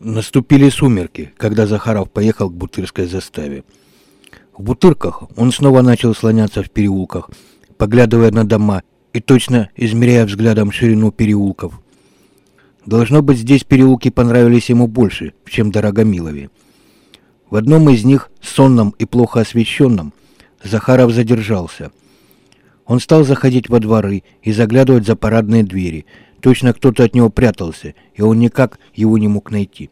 Наступили сумерки, когда Захаров поехал к Бутырской заставе. В Бутырках он снова начал слоняться в переулках, поглядывая на дома и точно измеряя взглядом ширину переулков. Должно быть, здесь переулки понравились ему больше, чем Дорогомилове. В одном из них, сонном и плохо освещенном, Захаров задержался. Он стал заходить во дворы и заглядывать за парадные двери – Точно кто-то от него прятался, и он никак его не мог найти.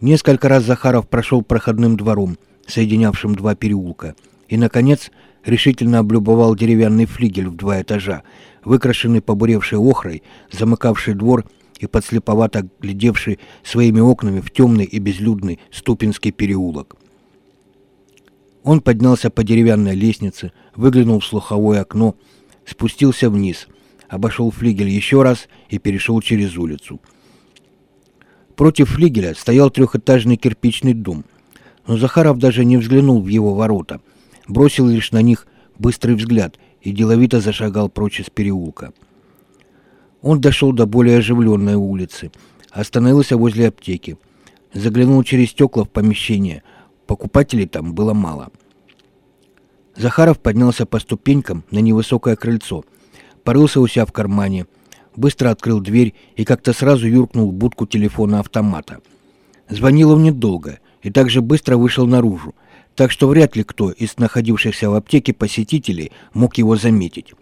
Несколько раз Захаров прошел проходным двором, соединявшим два переулка, и, наконец, решительно облюбовал деревянный флигель в два этажа, выкрашенный побуревшей охрой, замыкавший двор и подслеповато глядевший своими окнами в темный и безлюдный Ступинский переулок. Он поднялся по деревянной лестнице, выглянул в слуховое окно, спустился вниз, обошел флигель еще раз и перешел через улицу. Против флигеля стоял трехэтажный кирпичный дом, но Захаров даже не взглянул в его ворота, бросил лишь на них быстрый взгляд и деловито зашагал прочь из переулка. Он дошел до более оживленной улицы, остановился возле аптеки, заглянул через стекла в помещение, покупателей там было мало. Захаров поднялся по ступенькам на невысокое крыльцо – порылся у себя в кармане, быстро открыл дверь и как-то сразу юркнул в будку телефона автомата. Звонил он недолго и также быстро вышел наружу, так что вряд ли кто из находившихся в аптеке посетителей мог его заметить.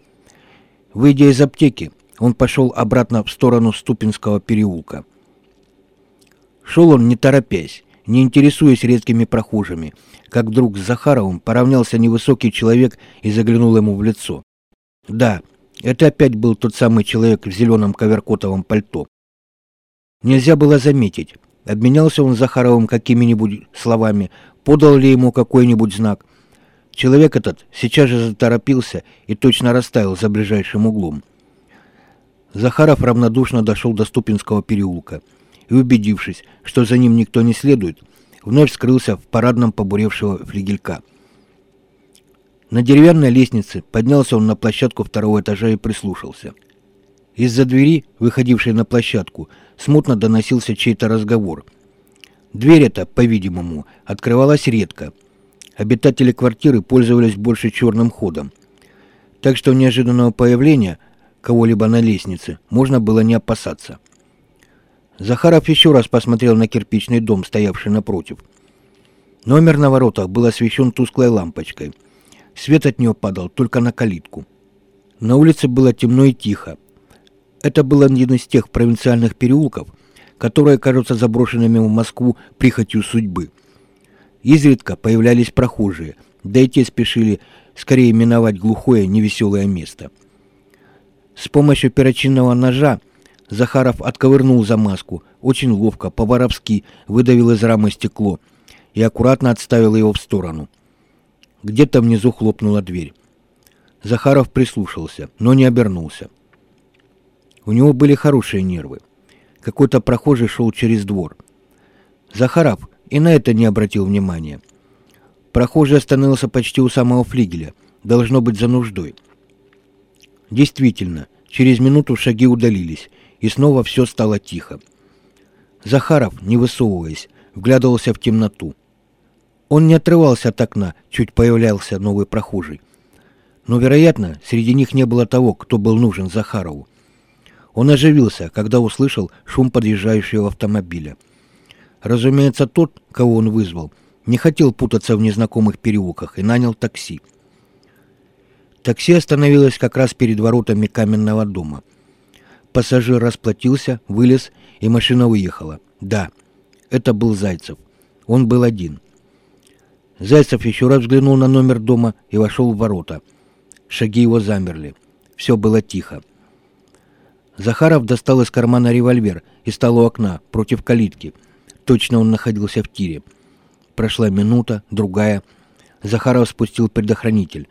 Выйдя из аптеки, он пошел обратно в сторону Ступинского переулка. Шел он не торопясь, не интересуясь редкими прохожими, как вдруг с Захаровым поравнялся невысокий человек и заглянул ему в лицо. Да, это опять был тот самый человек в зеленом коверкотовом пальто. Нельзя было заметить, обменялся он с Захаровым какими-нибудь словами, подал ли ему какой-нибудь знак. Человек этот сейчас же заторопился и точно растаял за ближайшим углом. Захаров равнодушно дошел до Ступинского переулка и, убедившись, что за ним никто не следует, вновь скрылся в парадном побуревшего флигелька. На деревянной лестнице поднялся он на площадку второго этажа и прислушался. Из-за двери, выходившей на площадку, смутно доносился чей-то разговор. Дверь эта, по-видимому, открывалась редко. Обитатели квартиры пользовались больше черным ходом. Так что неожиданного появления кого-либо на лестнице можно было не опасаться. Захаров еще раз посмотрел на кирпичный дом, стоявший напротив. Номер на воротах был освещен тусклой лампочкой – Свет от нее падал только на калитку. На улице было темно и тихо. Это был один из тех провинциальных переулков, которые кажутся заброшенными в Москву прихотью судьбы. Изредка появлялись прохожие, да и те спешили скорее миновать глухое невеселое место. С помощью перочинного ножа Захаров отковырнул замазку, очень ловко, по-воровски выдавил из рамы стекло и аккуратно отставил его в сторону – где-то внизу хлопнула дверь. Захаров прислушался, но не обернулся. У него были хорошие нервы. Какой-то прохожий шел через двор. Захаров и на это не обратил внимания. Прохожий остановился почти у самого флигеля, должно быть за нуждой. Действительно, через минуту шаги удалились, и снова все стало тихо. Захаров, не высовываясь, вглядывался в темноту. Он не отрывался от окна, чуть появлялся новый прохожий. Но, вероятно, среди них не было того, кто был нужен Захарову. Он оживился, когда услышал шум подъезжающего автомобиля. Разумеется, тот, кого он вызвал, не хотел путаться в незнакомых переулках и нанял такси. Такси остановилось как раз перед воротами каменного дома. Пассажир расплатился, вылез, и машина уехала. Да, это был Зайцев. Он был один. Зайцев еще раз взглянул на номер дома и вошел в ворота. Шаги его замерли. Все было тихо. Захаров достал из кармана револьвер и стал у окна, против калитки. Точно он находился в тире. Прошла минута, другая. Захаров спустил предохранитель.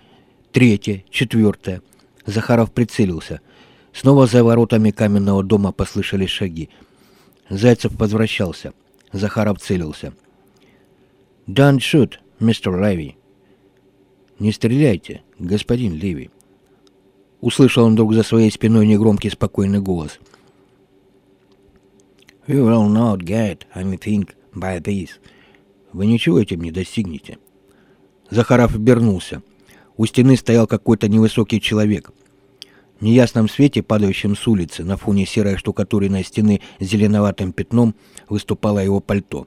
Третья, четвертая. Захаров прицелился. Снова за воротами каменного дома послышались шаги. Зайцев возвращался. Захаров целился. «Don't shoot!» Мистер Леви. «Не стреляйте, господин Леви!» Услышал он вдруг за своей спиной негромкий спокойный голос. You will not get anything by this. Вы ничего этим не достигнете. Захаров обернулся. У стены стоял какой-то невысокий человек. В неясном свете, падающем с улицы, на фоне серой штукатуренной стены с зеленоватым пятном, выступало его пальто.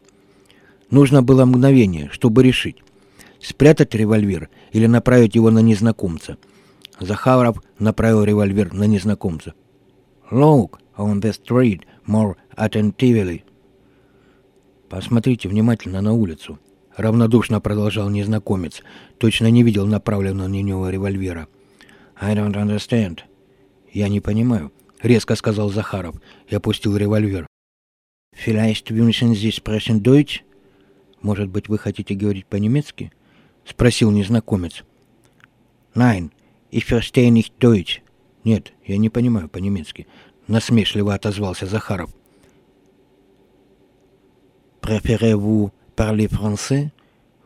Нужно было мгновение, чтобы решить, спрятать револьвер или направить его на незнакомца. Захаров направил револьвер на незнакомца. «Look on the street more attentively». «Посмотрите внимательно на улицу», — равнодушно продолжал незнакомец, точно не видел направленного на него револьвера. «I don't understand». «Я не понимаю», — резко сказал Захаров и опустил револьвер. «Vielleicht wünschen Sie sprechen Deutsch?» «Может быть, вы хотите говорить по-немецки?» — спросил незнакомец. «Nein, ich verstehe nicht Deutsch». «Нет, я не понимаю по-немецки», — насмешливо отозвался Захаров. «Préférez-vous parler français?»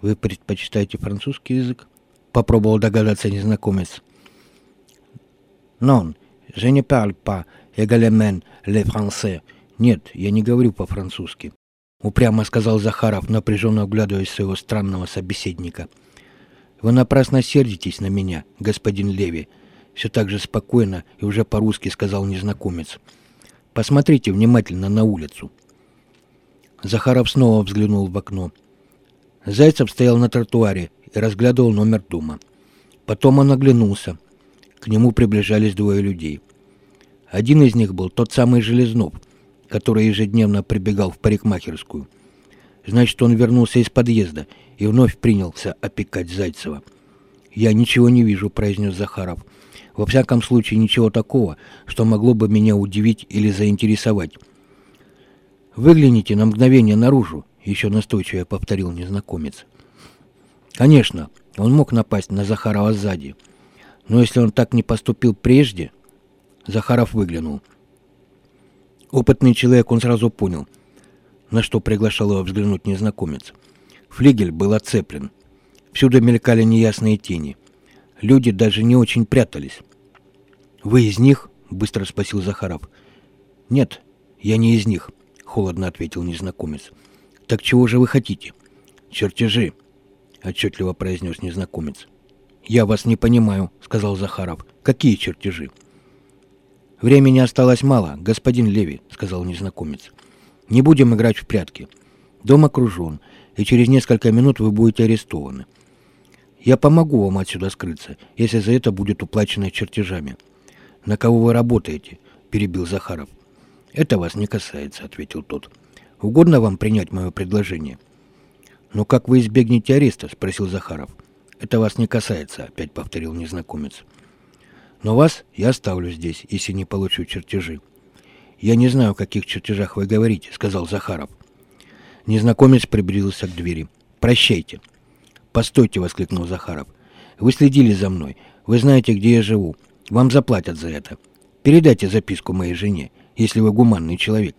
«Вы предпочитаете французский язык?» — попробовал догадаться незнакомец. «Non, je ne parle pas également le français». «Нет, я не говорю по-французски», — упрямо сказал Захаров, напряженно оглядываясь своего странного собеседника. «Вы напрасно сердитесь на меня, господин Леви», — все так же спокойно и уже по-русски сказал незнакомец. «Посмотрите внимательно на улицу». Захаров снова взглянул в окно. Зайцев стоял на тротуаре и разглядывал номер дома. Потом он оглянулся. К нему приближались двое людей. Один из них был тот самый Железнов, который ежедневно прибегал в парикмахерскую. Значит, он вернулся из подъезда и вновь принялся опекать Зайцева. «Я ничего не вижу», — произнес Захаров. «Во всяком случае, ничего такого, что могло бы меня удивить или заинтересовать. «Выгляните на мгновение наружу», — еще настойчиво повторил незнакомец. Конечно, он мог напасть на Захарова сзади. Но если он так не поступил прежде... Захаров выглянул. Опытный человек, он сразу понял, на что приглашал его взглянуть незнакомец. Флигель был оцеплен. Всюду мелькали неясные тени. Люди даже не очень прятались. «Вы из них?» — быстро спросил Захаров. «Нет, я не из них холодно ответил незнакомец. Так чего же вы хотите? Чертежи, отчетливо произнес незнакомец. Я вас не понимаю, сказал Захаров. Какие чертежи? Времени осталось мало, господин Леви, сказал незнакомец. Не будем играть в прятки. Дом окружен, и через несколько минут вы будете арестованы. Я помогу вам отсюда скрыться, если за это будет уплачено чертежами. На кого вы работаете? перебил Захаров. «Это вас не касается», — ответил тот. «Угодно вам принять мое предложение?» «Но как вы избегнете ареста?» — спросил Захаров. «Это вас не касается», — опять повторил незнакомец. «Но вас я оставлю здесь, если не получу чертежи». «Я не знаю, о каких чертежах вы говорите», — сказал Захаров. Незнакомец приблизился к двери. «Прощайте». «Постойте», — воскликнул Захаров. «Вы следили за мной. Вы знаете, где я живу. Вам заплатят за это. Передайте записку моей жене если вы гуманный человек.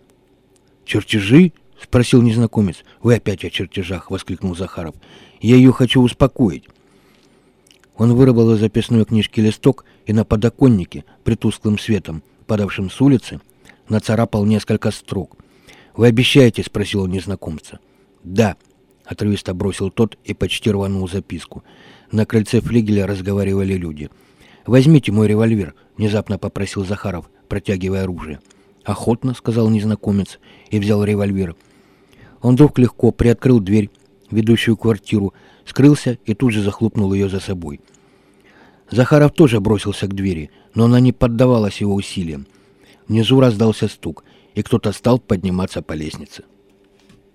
«Чертежи?» — спросил незнакомец. «Вы опять о чертежах!» — воскликнул Захаров. «Я ее хочу успокоить». Он вырвал из записной книжки листок и на подоконнике, при тусклым светом, падавшем с улицы, нацарапал несколько строк. «Вы обещаете?» — спросил он незнакомца. «Да», — отрывисто бросил тот и почти рванул записку. На крыльце флигеля разговаривали люди. «Возьмите мой револьвер», — внезапно попросил Захаров, протягивая оружие. «Охотно», — сказал незнакомец и взял револьвер. Он вдруг легко приоткрыл дверь, ведущую квартиру, скрылся и тут же захлопнул ее за собой. Захаров тоже бросился к двери, но она не поддавалась его усилиям. Внизу раздался стук, и кто-то стал подниматься по лестнице.